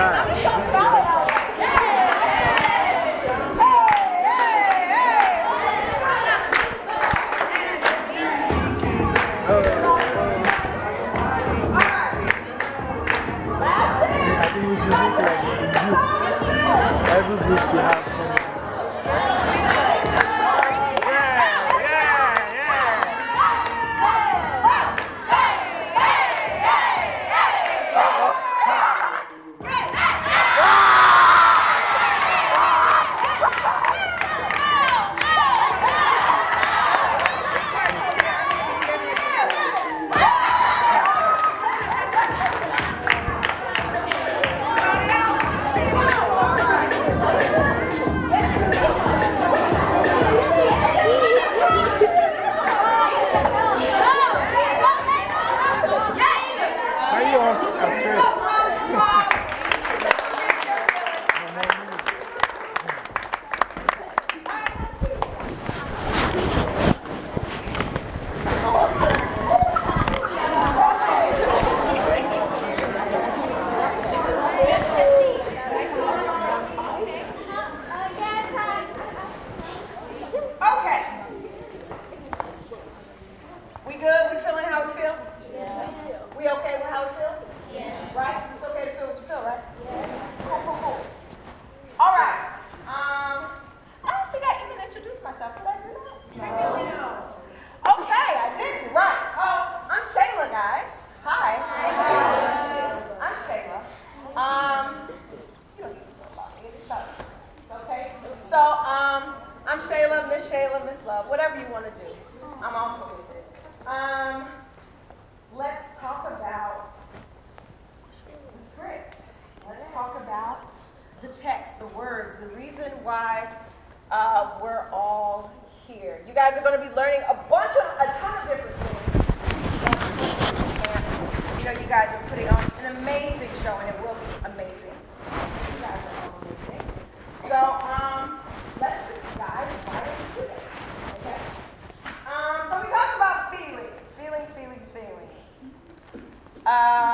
that. guys are going to be learning a bunch of, a ton of different things. You know, you guys are putting on an amazing show, and it will be amazing. You guys are amazing. So, um, let's just dive right into it. Okay? Um, so we talked about feelings, feelings, feelings, feelings. Uh,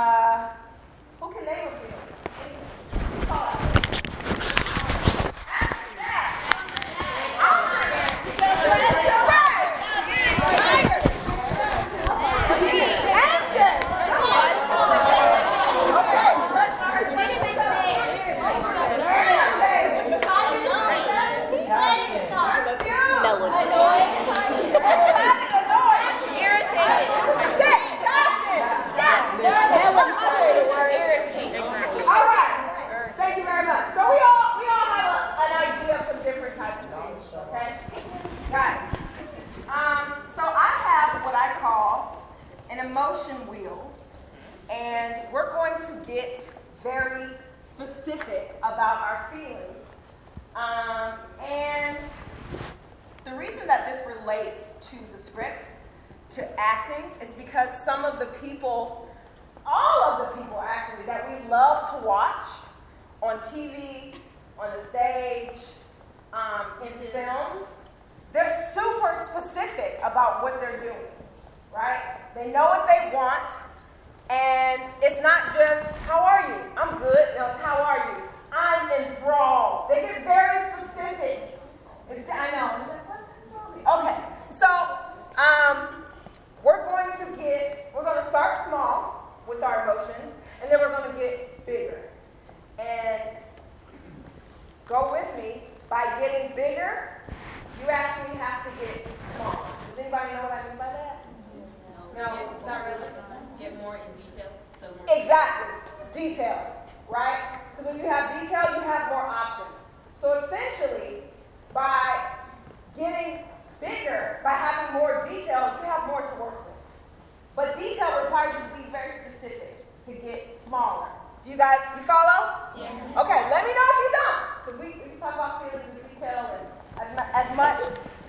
Do you guys, you follow? Yes. Okay, let me know if you don't. Because we, we can talk about feelings in detail and as, mu as much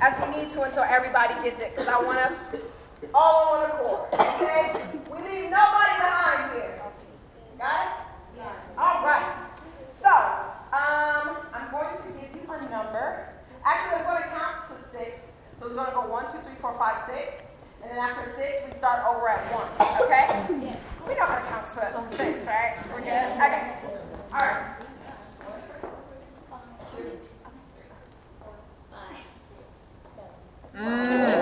as we need to until everybody gets it. Because I want us all on the accord. Okay? We leave nobody behind here. Got it? Yeah. All right. So, um, I'm going to give you a number. Actually, I'm going to count to six. So it's going to go one, two, three, four, five, six. And then after six, we start over at one. Okay? 嗯。